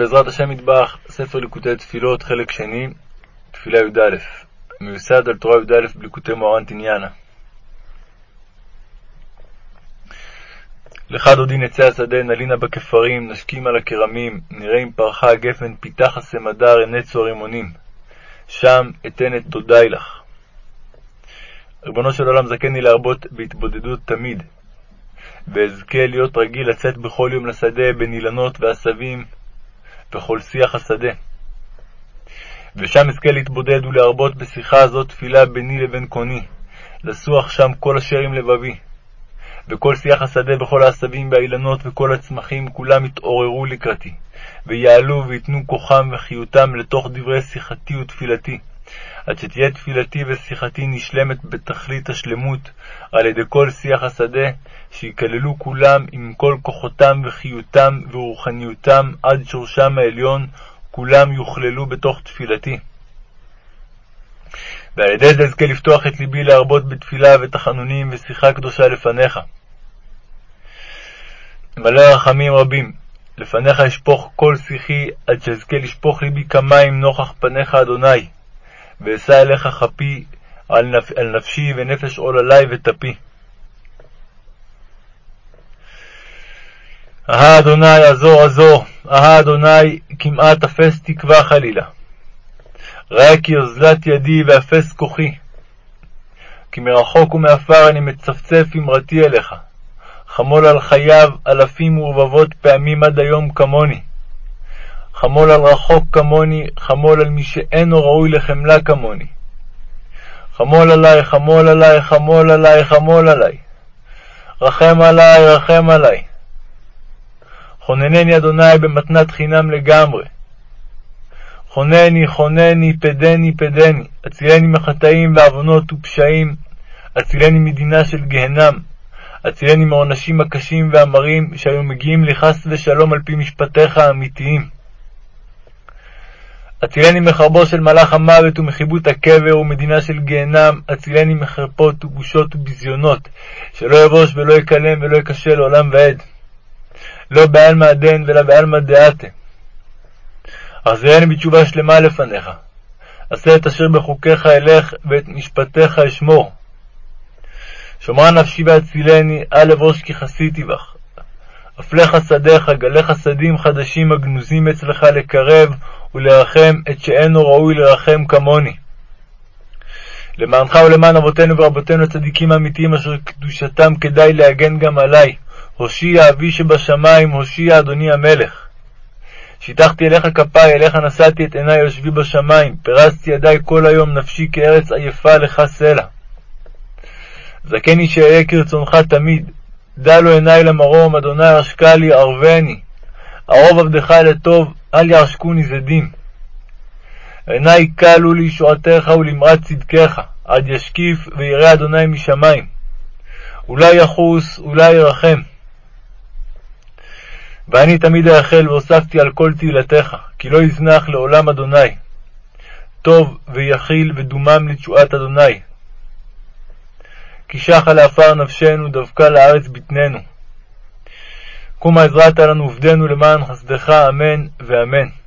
בעזרת השם יתברך, ספר ליקוטי תפילות, חלק שני, תפילה י"א, מיוסד על תורה י"א בליקוטי מוהר"ן תניאנה. לך דודי נצא השדה, נלינה בכפרים, נשכים על הכרמים, נראה אם פרחה הגפן, פיתח הסמדר, הנצו הרימונים. שם אתן את תודי לך. ריבונו של עולם, זכני להרבות בהתבודדות תמיד, ואזכה להיות רגיל לצאת בכל יום לשדה בין אילנות ועשבים וכל שיח השדה. ושם אזכה להתבודד ולהרבות בשיחה הזאת תפילה ביני לבין קוני, לסוח שם כל אשר עם לבבי. וכל שיח השדה וכל העשבים והאילנות וכל הצמחים כולם יתעוררו לקראתי, ויעלו ויתנו כוחם וחיותם לתוך דברי שיחתי ותפילתי. עד שתהיה תפילתי ושיחתי נשלמת בתכלית השלמות על ידי כל שיח השדה, שיכללו כולם עם כל כוחותם וחיותם ורוחניותם עד שורשם העליון, כולם יוכללו בתוך תפילתי. ועל ידי זה אזכה לפתוח את ליבי להרבות בתפילה ותחנונים ושיחה קדושה לפניך. מלא רחמים רבים, לפניך אשפוך כל שיחי, עד שאזכה לשפוך ליבי כמים נוכח פניך, אדוני. ואשא אליך כפי על, נפ... על נפשי ונפש עול עלי וטפי. אהה אדוני עזור עזור, אהה אדוני כמעט אפס תקווה חלילה. ראה כי אוזלת ידי ואפס כוחי. כי מרחוק ומעפר אני מצפצף אמרתי אליך. חמול על חייו אלפים ורבבות פעמים עד היום כמוני. חמול על רחוק כמוני, חמול על מי שאינו ראוי לחמלה כמוני. חמול עלי, חמול עלי, חמול עלי, חמול עלי. רחם עלי, רחם עלי. חוננני אדוני במתנת חינם לגמרי. חונני, חונני, פדני, פדני, הצילני מחטאים ועוונות ופשעים, הצילני מדינה של גהנם, הצילני מעונשים הקשים והמרים שהיו מגיעים לי חס ושלום על פי משפטיך האמיתיים. הצילני מחרבו של מלאך המוות ומחיבוט הקבר ומדינה של גיהנם, הצילני מחרפות ובושות וביזיונות, שלא יבוש ולא יקלם ולא יקשה לעולם ועד. לא בעלמא דין ולא בעלמא דעתה. החזירני בתשובה שלמה לפניך. עשה את אשר בחוקיך אלך ואת משפטיך אשמור. שומרה נפשי והצילני, אל אבוש כי חסיתי בך. אפלך שדיך, גליך שדים חדשים הגנוזים אצלך לקרב ולרחם את שאינו ראוי לרחם כמוני. למענך ולמען אבותינו ורבותינו הצדיקים האמיתיים אשר קדושתם כדאי להגן גם עלי. הושיע אבי שבשמיים, הושיע אדוני המלך. שיטחתי אליך כפיי, אליך נשאתי את עיני יושבי בשמיים, פרסתי ידי כל היום, נפשי כארץ עייפה לך סלע. זכני שאהיה כרצונך תמיד, דע לו עיני למרום, אדוני עשקה לי, ערבני. ערוב עבדך לטוב, אל יעשקוני זדים. עיני כלו לישועתך ולמרת צדקך, עד ישקיף וירא אדוני משמיים. אולי יחוס, אולי ירחם. ואני תמיד אאחל והוספתי על כל תהילתך, כי לא יזנח לעולם אדוני. טוב ויכיל ודומם לתשועת אדוני. כי שחה לעפר נפשנו, דבקה לארץ בטננו. קומה עזרת לנו עובדנו למען חסדך, אמן ואמן.